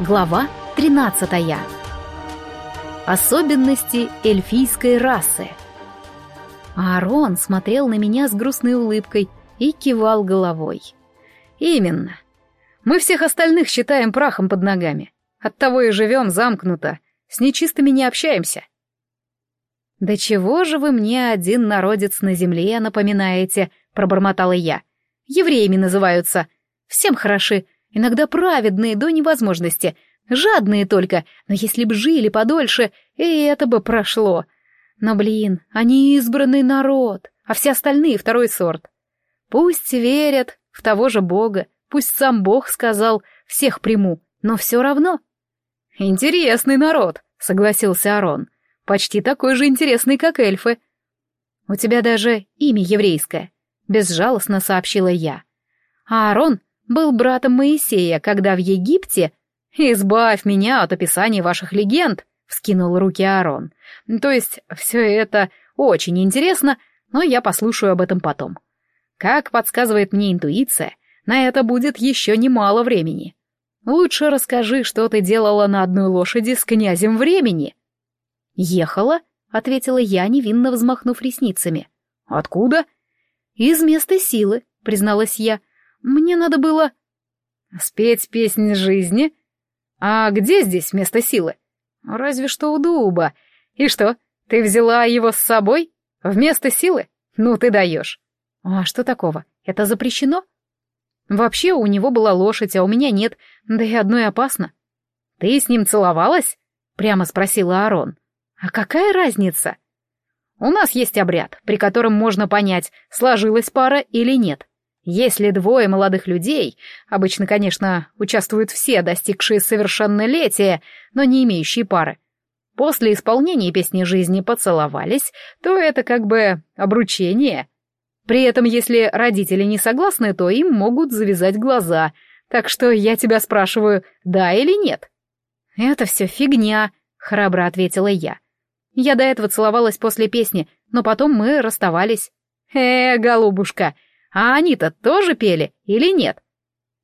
Глава 13. Особенности эльфийской расы. Аарон смотрел на меня с грустной улыбкой и кивал головой. «Именно. Мы всех остальных считаем прахом под ногами. Оттого и живем замкнуто, с нечистыми не общаемся». «Да чего же вы мне один народец на земле напоминаете?» — пробормотала я. «Евреями называются. Всем хороши, иногда праведные до невозможности, жадные только, но если б жили подольше, и это бы прошло. Но, блин, они избранный народ, а все остальные второй сорт. Пусть верят в того же Бога, пусть сам Бог сказал «всех приму», но все равно. «Интересный народ», — согласился Арон. «Почти такой же интересный, как эльфы». «У тебя даже имя еврейское», — безжалостно сообщила я. А Аарон был братом Моисея, когда в Египте... «Избавь меня от описаний ваших легенд», — вскинул руки Аарон. «То есть все это очень интересно, но я послушаю об этом потом. Как подсказывает мне интуиция, на это будет еще немало времени. Лучше расскажи, что ты делала на одной лошади с князем времени». «Ехала», — ответила я, невинно взмахнув ресницами. «Откуда?» «Из места силы», — призналась я. Мне надо было... Спеть песнь жизни? А где здесь место силы? Разве что у дуба. И что, ты взяла его с собой? Вместо силы? Ну ты даешь. А что такого? Это запрещено? Вообще у него была лошадь, а у меня нет, да и одной опасно. Ты с ним целовалась? Прямо спросила Арон. А какая разница? У нас есть обряд, при котором можно понять, сложилась пара или нет. Если двое молодых людей, обычно, конечно, участвуют все, достигшие совершеннолетия, но не имеющие пары, после исполнения песни жизни поцеловались, то это как бы обручение. При этом, если родители не согласны, то им могут завязать глаза. Так что я тебя спрашиваю, да или нет? Это все фигня, храбро ответила я. Я до этого целовалась после песни, но потом мы расставались. Э, голубушка, — а они-то тоже пели или нет?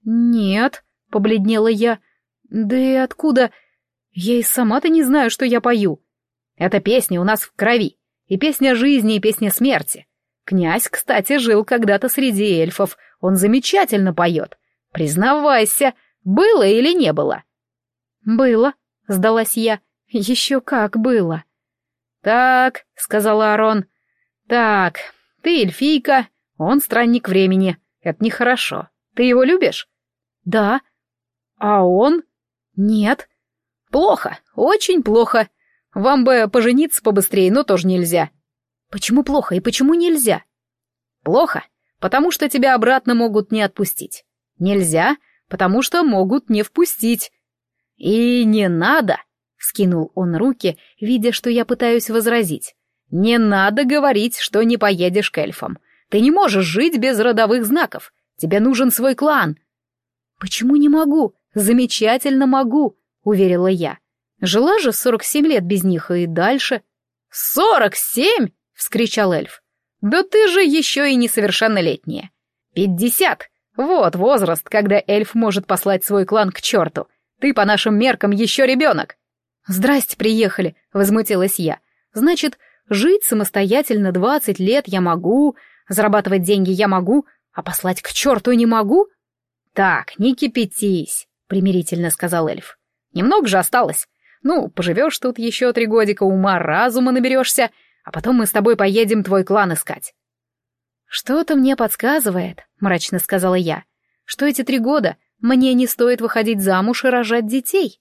Нет, побледнела я. Да и откуда? Я и сама-то не знаю, что я пою. Эта песня у нас в крови. И песня жизни, и песня смерти. Князь, кстати, жил когда-то среди эльфов. Он замечательно поет. Признавайся, было или не было? Было, сдалась я. Еще как было. Так, сказала Арон. Так, ты эльфийка, он странник времени. Это нехорошо. Ты его любишь? Да. А он? Нет. Плохо, очень плохо. Вам бы пожениться побыстрее, но тоже нельзя. Почему плохо и почему нельзя? Плохо, потому что тебя обратно могут не отпустить. Нельзя, потому что могут не впустить. И не надо, вскинул он руки, видя, что я пытаюсь возразить. Не надо говорить, что не поедешь к эльфам. Ты не можешь жить без родовых знаков. Тебе нужен свой клан. Почему не могу? Замечательно могу, уверила я. Жила же сорок семь лет без них и дальше. Сорок семь? вскричал эльф. Да ты же еще и несовершеннолетняя. Пятьдесят. Вот возраст, когда эльф может послать свой клан к черту. Ты по нашим меркам еще ребенок. Здрасте, приехали, возмутилась я. Значит, жить самостоятельно двадцать лет я могу, Зарабатывать деньги я могу, а послать к черту не могу? Так, не кипятись, примирительно сказал эльф. Немного же осталось. Ну, поживешь тут еще три годика, ума разума наберешься, а потом мы с тобой поедем твой клан искать. Что-то мне подсказывает, мрачно сказала я, что эти три года мне не стоит выходить замуж и рожать детей.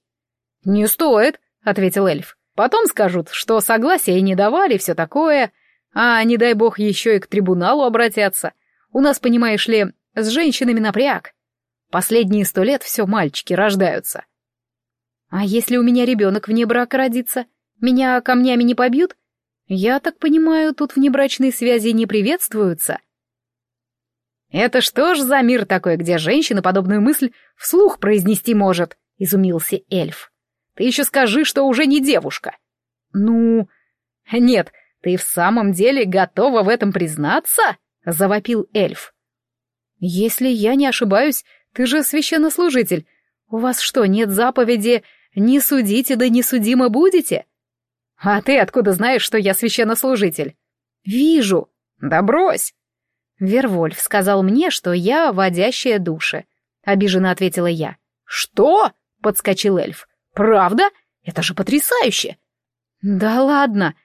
Не стоит, ответил эльф. Потом скажут, что согласия не давали, все такое. А не дай бог еще и к трибуналу обратятся. У нас, понимаешь ли, с женщинами напряг. Последние сто лет все мальчики рождаются. А если у меня ребенок вне брака родится, меня камнями не побьют? Я так понимаю, тут внебрачные связи не приветствуются. Это что ж за мир такой, где женщина подобную мысль вслух произнести может? Изумился эльф. Ты еще скажи, что уже не девушка. Ну, нет, «Ты в самом деле готова в этом признаться?» — завопил эльф. «Если я не ошибаюсь, ты же священнослужитель. У вас что, нет заповеди «не судите, да не судимо будете»?» «А ты откуда знаешь, что я священнослужитель?» «Вижу». «Да брось!» Вервольф сказал мне, что я водящая души. Обиженно ответила я. «Что?» — подскочил эльф. «Правда? Это же потрясающе!» «Да ладно!»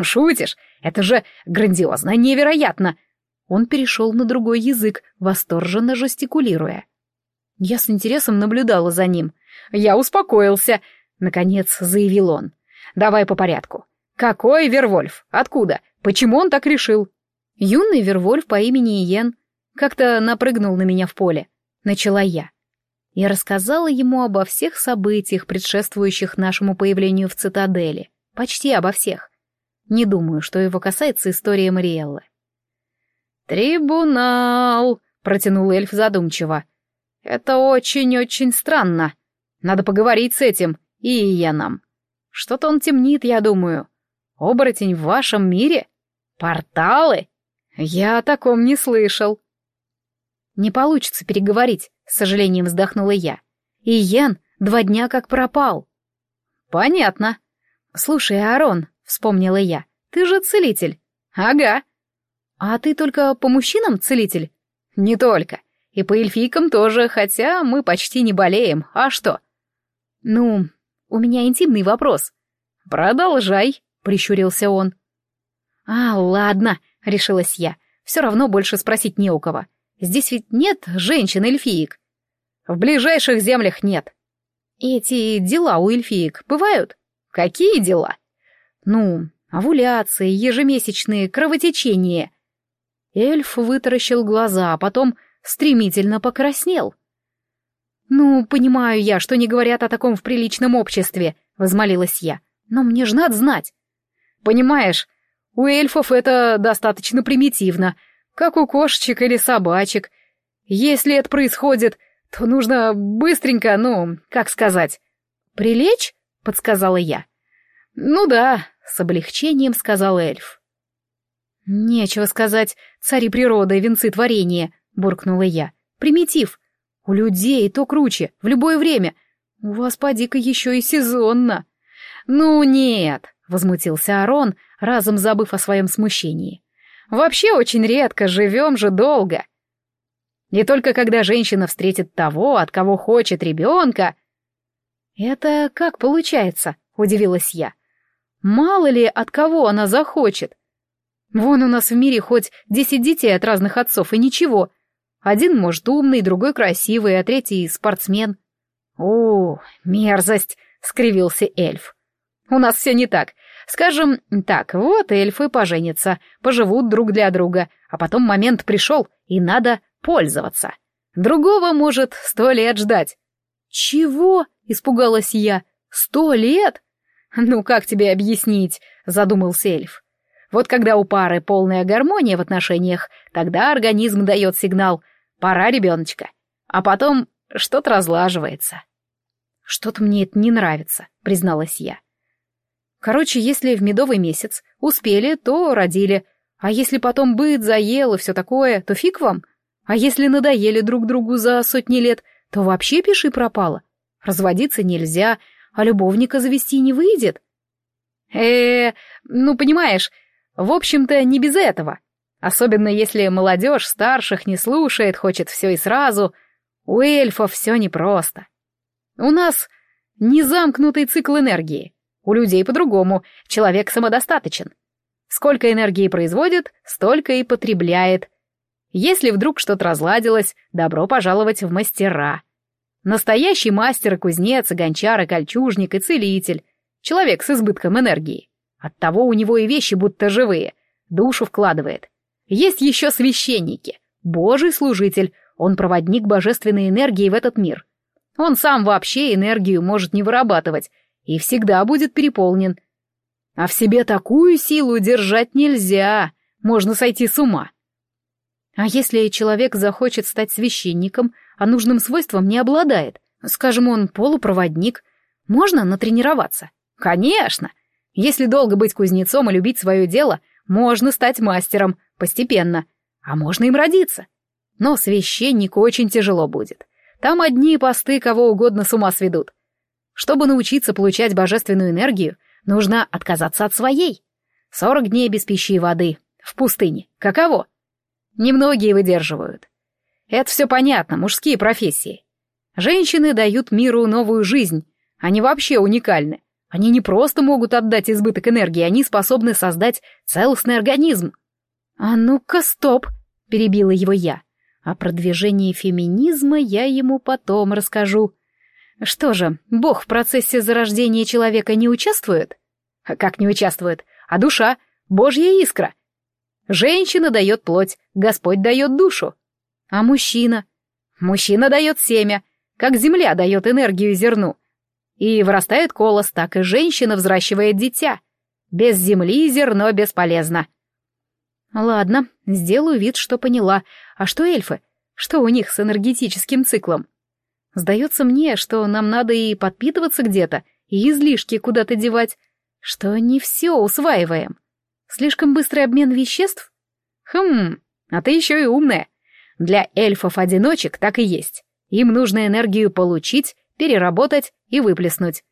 «Шутишь? Это же грандиозно, невероятно!» Он перешел на другой язык, восторженно жестикулируя. Я с интересом наблюдала за ним. «Я успокоился», — наконец заявил он. «Давай по порядку. Какой Вервольф? Откуда? Почему он так решил?» Юный Вервольф по имени Иен как-то напрыгнул на меня в поле. Начала я. Я рассказала ему обо всех событиях, предшествующих нашему появлению в цитадели. Почти обо всех. Не думаю, что его касается история Мариэллы. «Трибунал!» — протянул эльф задумчиво. «Это очень-очень странно. Надо поговорить с этим и Иеном. Что-то он темнит, я думаю. Оборотень в вашем мире? Порталы? Я о таком не слышал». «Не получится переговорить», — с сожалением вздохнула я. «Иен два дня как пропал». «Понятно». «Слушай, Аарон», — вспомнила я, — «ты же целитель». «Ага», «А ты только по мужчинам целитель?» «Не только. И по эльфийкам тоже, хотя мы почти не болеем. А что?» «Ну, у меня интимный вопрос». «Продолжай», — прищурился он. «А, ладно», — решилась я. «Все равно больше спросить не у кого. Здесь ведь нет женщин-эльфиек». «В ближайших землях нет». «Эти дела у эльфиек бывают?» «Какие дела?» «Ну, овуляции, ежемесячные, кровотечения». Эльф вытаращил глаза, а потом стремительно покраснел. «Ну, понимаю я, что не говорят о таком в приличном обществе», — возмолилась я. «Но мне ж надо знать». «Понимаешь, у эльфов это достаточно примитивно, как у кошечек или собачек. Если это происходит, то нужно быстренько, ну, как сказать...» «Прилечь?» — подсказала я. «Ну да», — с облегчением сказал эльф. «Нечего сказать, цари природы, венцы творения», — буркнула я. «Примитив. У людей то круче, в любое время. У вас, поди-ка, еще и сезонно». «Ну нет», — возмутился Арон, разом забыв о своем смущении. «Вообще очень редко, живем же долго. Не только когда женщина встретит того, от кого хочет ребенка...» «Это как получается?» — удивилась я. «Мало ли, от кого она захочет. Вон у нас в мире хоть десять детей от разных отцов, и ничего. Один, может, умный, другой красивый, а третий спортсмен. О, мерзость, скривился эльф. У нас все не так. Скажем так, вот эльфы поженятся, поживут друг для друга, а потом момент пришел, и надо пользоваться. Другого может сто лет ждать. Чего? Испугалась я. Сто лет? Ну, как тебе объяснить? Задумался эльф. Вот когда у пары полная гармония в отношениях, тогда организм дает сигнал «пора ребеночка», а потом что-то разлаживается. «Что-то мне это не нравится», — призналась я. Короче, если в медовый месяц успели, то родили, а если потом быт заел и все такое, то фиг вам. А если надоели друг другу за сотни лет, то вообще пиши пропало. Разводиться нельзя, а любовника завести не выйдет. э, -э ну понимаешь, в общем-то, не без этого. Особенно если молодежь старших не слушает, хочет все и сразу. У эльфов все непросто. У нас не замкнутый цикл энергии. У людей по-другому. Человек самодостаточен. Сколько энергии производит, столько и потребляет. Если вдруг что-то разладилось, добро пожаловать в мастера. Настоящий мастер и кузнец, и гончар, и кольчужник, и целитель. Человек с избытком энергии. Оттого у него и вещи будто живые, душу вкладывает. Есть еще священники, божий служитель, он проводник божественной энергии в этот мир. Он сам вообще энергию может не вырабатывать и всегда будет переполнен. А в себе такую силу держать нельзя, можно сойти с ума. А если человек захочет стать священником, а нужным свойством не обладает, скажем, он полупроводник, можно натренироваться? Конечно, если долго быть кузнецом и любить свое дело, можно стать мастером, постепенно, а можно им родиться. Но священнику очень тяжело будет. Там одни посты кого угодно с ума сведут. Чтобы научиться получать божественную энергию, нужно отказаться от своей. Сорок дней без пищи и воды. В пустыне. Каково? Немногие выдерживают. Это все понятно, мужские профессии. Женщины дают миру новую жизнь. Они вообще уникальны. Они не просто могут отдать избыток энергии, они способны создать целостный организм. «А ну-ка, стоп!» — перебила его я. О продвижении феминизма я ему потом расскажу. Что же, Бог в процессе зарождения человека не участвует? А как не участвует? А душа — Божья искра. Женщина дает плоть, Господь дает душу. А мужчина? Мужчина дает семя, как земля дает энергию зерну. И вырастает колос, так и женщина взращивает дитя. Без земли зерно бесполезно. Ладно, сделаю вид, что поняла. А что эльфы? Что у них с энергетическим циклом? Сдается мне, что нам надо и подпитываться где-то, и излишки куда-то девать, что не все усваиваем. Слишком быстрый обмен веществ? Хм, а ты еще и умная. Для эльфов-одиночек так и есть. Им нужно энергию получить, переработать и выплеснуть.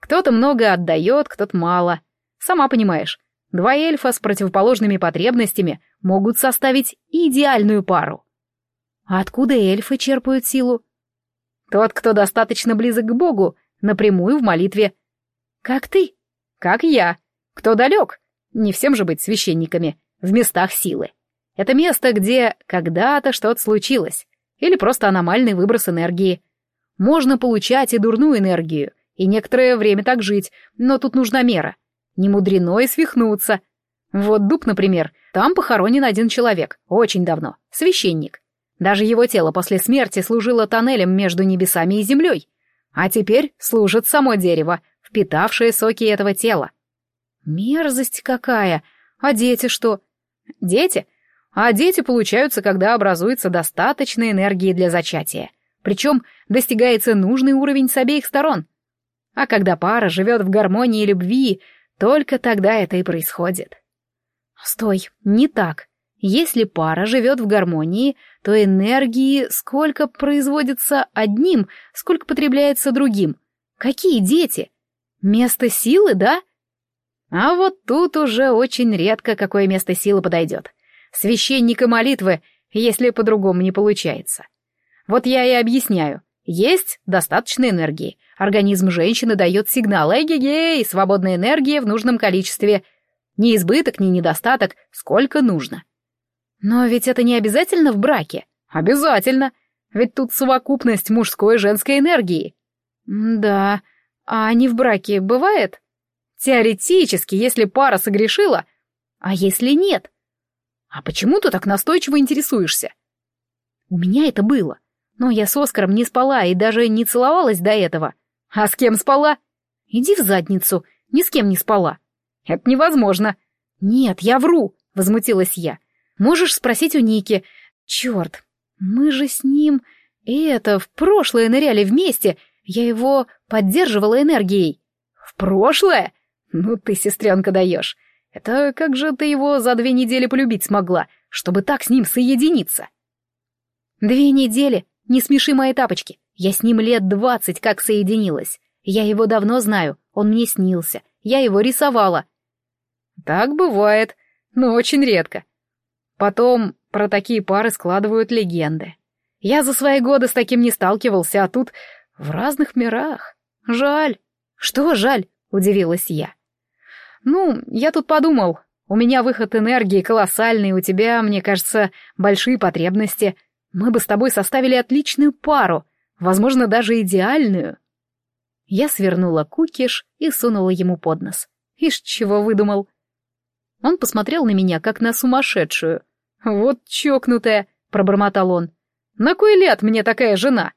Кто-то много отдает, кто-то мало. Сама понимаешь, два эльфа с противоположными потребностями могут составить идеальную пару. А откуда эльфы черпают силу? Тот, кто достаточно близок к Богу, напрямую в молитве. Как ты? Как я. Кто далек? Не всем же быть священниками. В местах силы. Это место, где когда-то что-то случилось. Или просто аномальный выброс энергии. Можно получать и дурную энергию, и некоторое время так жить, но тут нужна мера. Не мудрено и свихнуться. Вот дуб, например, там похоронен один человек, очень давно, священник. Даже его тело после смерти служило тоннелем между небесами и землей. А теперь служит само дерево, впитавшее соки этого тела. Мерзость какая! А дети что? Дети? А дети получаются, когда образуется достаточно энергии для зачатия. Причем достигается нужный уровень с обеих сторон. А когда пара живет в гармонии и любви, только тогда это и происходит. Стой, не так. Если пара живет в гармонии, то энергии сколько производится одним, сколько потребляется другим. Какие дети? Место силы, да? А вот тут уже очень редко какое место силы подойдет. Священника молитвы, если по-другому не получается. Вот я и объясняю. Есть достаточно энергии. Организм женщины дает сигнал «Эгегей!» свободной энергии в нужном количестве. Ни избыток, ни недостаток, сколько нужно. Но ведь это не обязательно в браке. Обязательно. Ведь тут совокупность мужской и женской энергии. Да, а не в браке бывает? Теоретически, если пара согрешила. А если нет? А почему ты так настойчиво интересуешься? У меня это было. Но я с Оскаром не спала и даже не целовалась до этого. А с кем спала? Иди в задницу, ни с кем не спала. Это невозможно. Нет, я вру, возмутилась я. Можешь спросить у Ники. Черт, мы же с ним... И это, в прошлое ныряли вместе. Я его поддерживала энергией. В прошлое? Ну ты, сестренка, даешь. Это как же ты его за две недели полюбить смогла, чтобы так с ним соединиться? Две недели? Не смеши мои тапочки. Я с ним лет двадцать как соединилась. Я его давно знаю, он мне снился. Я его рисовала. Так бывает, но очень редко. Потом про такие пары складывают легенды. Я за свои годы с таким не сталкивался, а тут в разных мирах. Жаль. Что жаль? Удивилась я. Ну, я тут подумал. У меня выход энергии колоссальный, у тебя, мне кажется, большие потребности. Мы бы с тобой составили отличную пару, возможно, даже идеальную. Я свернула кукиш и сунула ему под нос. Ишь, чего выдумал. Он посмотрел на меня, как на сумасшедшую. «Вот чокнутая», — пробормотал он. «На кой ляд мне такая жена?»